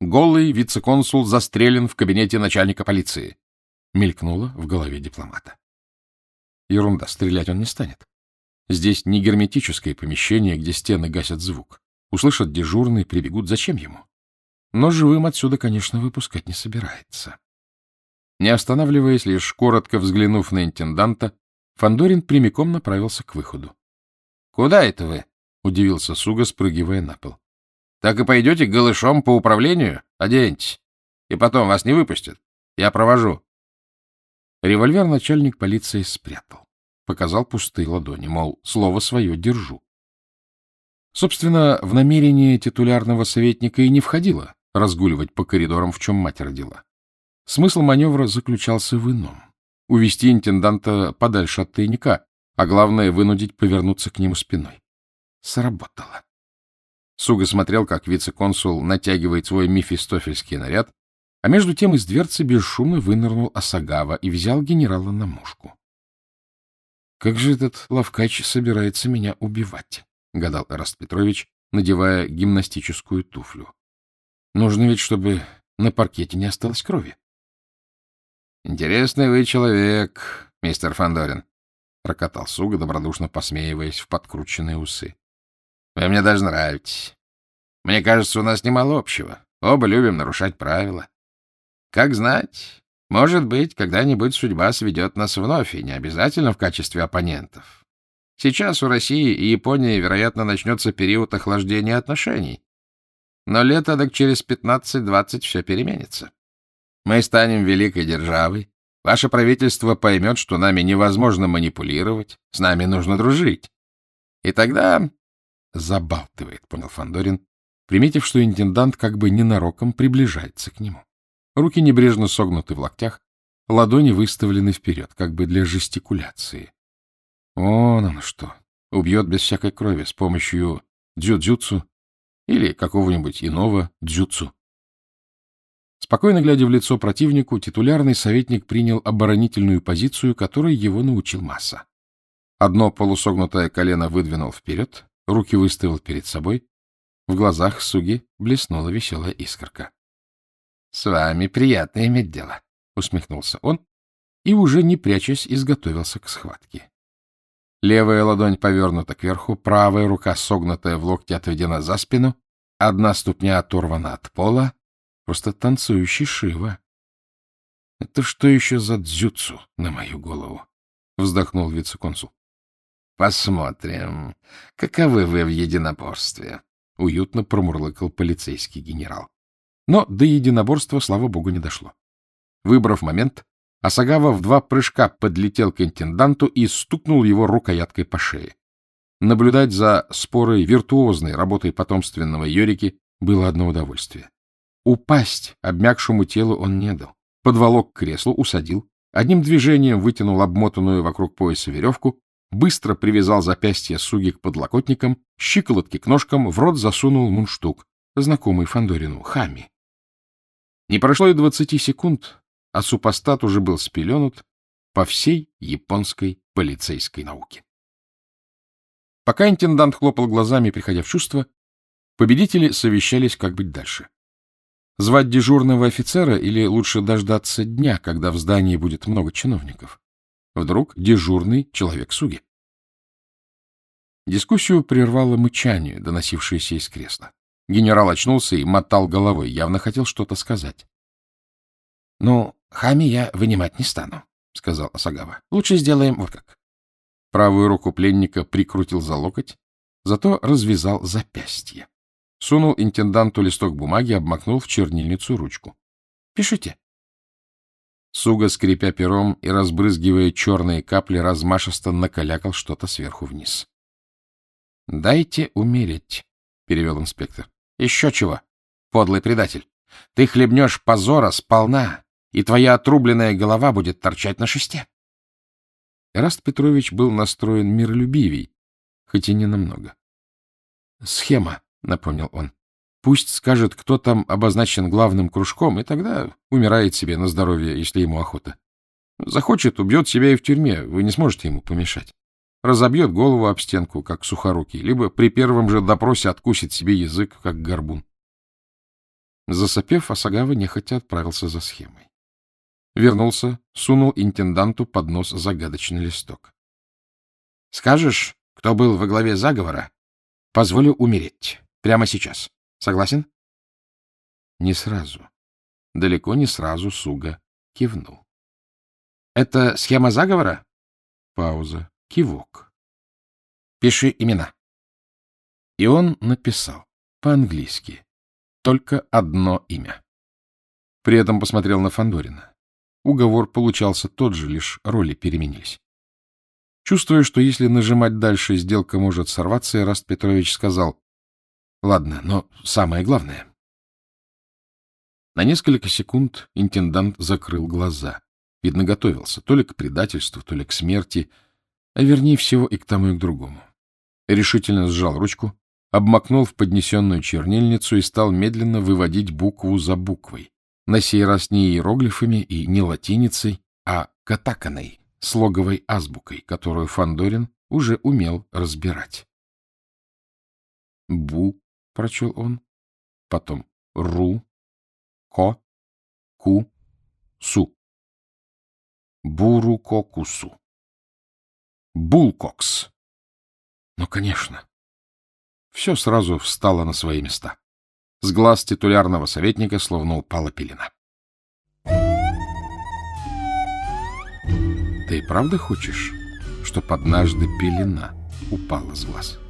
Голый вице-консул застрелен в кабинете начальника полиции. Мелькнуло в голове дипломата. Ерунда, стрелять он не станет. Здесь не герметическое помещение, где стены гасят звук. Услышат дежурный, прибегут. Зачем ему? Но живым отсюда, конечно, выпускать не собирается. Не останавливаясь, лишь коротко взглянув на интенданта, Фандорин прямиком направился к выходу. — Куда это вы? — удивился Суга, спрыгивая на пол. — Так и пойдете голышом по управлению? Оденьтесь. И потом вас не выпустят. Я провожу. Револьвер начальник полиции спрятал. Показал пустые ладони, мол, слово свое держу. Собственно, в намерение титулярного советника и не входило разгуливать по коридорам, в чем мать родила. Смысл маневра заключался в ином. Увести интенданта подальше от тайника, а главное — вынудить повернуться к нему спиной. Сработало. Суга смотрел, как вице-консул натягивает свой мефистофельский наряд, а между тем из дверцы бесшумно вынырнул Асагава и взял генерала на мушку. — Как же этот лавкач собирается меня убивать? — гадал Эраст Петрович, надевая гимнастическую туфлю. — Нужно ведь, чтобы на паркете не осталось крови. — Интересный вы человек, мистер Фандорин, — прокатал Суга, добродушно посмеиваясь в подкрученные усы. — Вы мне даже нравитесь. Мне кажется, у нас немало общего. Оба любим нарушать правила. Как знать, может быть, когда-нибудь судьба сведет нас вновь, и не обязательно в качестве оппонентов. Сейчас у России и Японии, вероятно, начнется период охлаждения отношений. Но лет так через 15-20 все переменится. Мы станем великой державой. Ваше правительство поймет, что нами невозможно манипулировать, с нами нужно дружить. И тогда... Забалтывает, понял Фандорин, приметив, что интендант как бы ненароком приближается к нему. Руки небрежно согнуты в локтях, ладони выставлены вперед, как бы для жестикуляции. Он оно что, убьет без всякой крови с помощью дзюдзюцу или какого-нибудь иного дзюцу. Спокойно глядя в лицо противнику, титулярный советник принял оборонительную позицию, которой его научил Масса. Одно полусогнутое колено выдвинул вперед, руки выставил перед собой. В глазах Суги блеснула веселая искорка. — С вами приятно иметь дело, — усмехнулся он и, уже не прячась, изготовился к схватке. Левая ладонь повернута кверху, правая рука, согнутая в локте, отведена за спину, одна ступня оторвана от пола, просто танцующий Шива. — Это что еще за дзюцу на мою голову? — вздохнул вице-консул. — Посмотрим, каковы вы в единоборстве, — уютно промурлыкал полицейский генерал. Но до единоборства, слава богу, не дошло. Выбрав момент, Асагава в два прыжка подлетел к интенданту и стукнул его рукояткой по шее. Наблюдать за спорой виртуозной работой потомственного Йорики было одно удовольствие. Упасть обмякшему телу он не дал. Подволок к креслу, усадил, одним движением вытянул обмотанную вокруг пояса веревку, быстро привязал запястье Суги к подлокотникам, щиколотки к ножкам, в рот засунул мунштук, знакомый Фандорину, хами. Не прошло и двадцати секунд, а супостат уже был спеленут по всей японской полицейской науке. Пока интендант хлопал глазами, приходя в чувство, победители совещались, как быть дальше. Звать дежурного офицера или лучше дождаться дня, когда в здании будет много чиновников? Вдруг дежурный человек Суги. Дискуссию прервало мычание, доносившееся из кресла. Генерал очнулся и мотал головой, явно хотел что-то сказать. — Ну, хами я вынимать не стану, — сказал Асагава. — Лучше сделаем вот как. Правую руку пленника прикрутил за локоть, зато развязал запястье. Сунул интенданту листок бумаги, обмакнул в чернильницу ручку. — Пишите. Суга, скрипя пером и разбрызгивая черные капли, размашисто накалякал что-то сверху вниз. — Дайте умереть, — перевел инспектор. Еще чего, подлый предатель. Ты хлебнешь позора сполна, и твоя отрубленная голова будет торчать на шесте. Эраст Петрович был настроен миролюбивей, хоть и не намного. — Схема, — напомнил он. — Пусть скажет, кто там обозначен главным кружком, и тогда умирает себе на здоровье, если ему охота. Захочет, убьет себя и в тюрьме, вы не сможете ему помешать разобьет голову об стенку, как сухорукий, либо при первом же допросе откусит себе язык, как горбун. Засопев, Асагава нехотя отправился за схемой. Вернулся, сунул интенданту под нос загадочный листок. — Скажешь, кто был во главе заговора, позволю умереть. Прямо сейчас. Согласен? Не сразу. Далеко не сразу Суга кивнул. — Это схема заговора? Пауза. Кивок. — Пиши имена. И он написал по-английски только одно имя. При этом посмотрел на Фандорина. Уговор получался тот же, лишь роли переменились. Чувствуя, что если нажимать дальше, сделка может сорваться, Раст Петрович сказал, «Ладно, но самое главное». На несколько секунд интендант закрыл глаза. Видно, готовился то ли к предательству, то ли к смерти, а вернее всего и к тому, и к другому. Решительно сжал ручку, обмакнул в поднесенную чернильницу и стал медленно выводить букву за буквой, на сей раз не иероглифами и не латиницей, а катаканой, слоговой азбукой, которую Фандорин уже умел разбирать. «Бу», — прочел он, потом «ру», «ко», «ку», «су». «Бурукокусу». «Булкокс». Ну, конечно. Все сразу встало на свои места. С глаз титулярного советника словно упала пелена. Ты правда хочешь, чтоб однажды пелена упала с глаз? —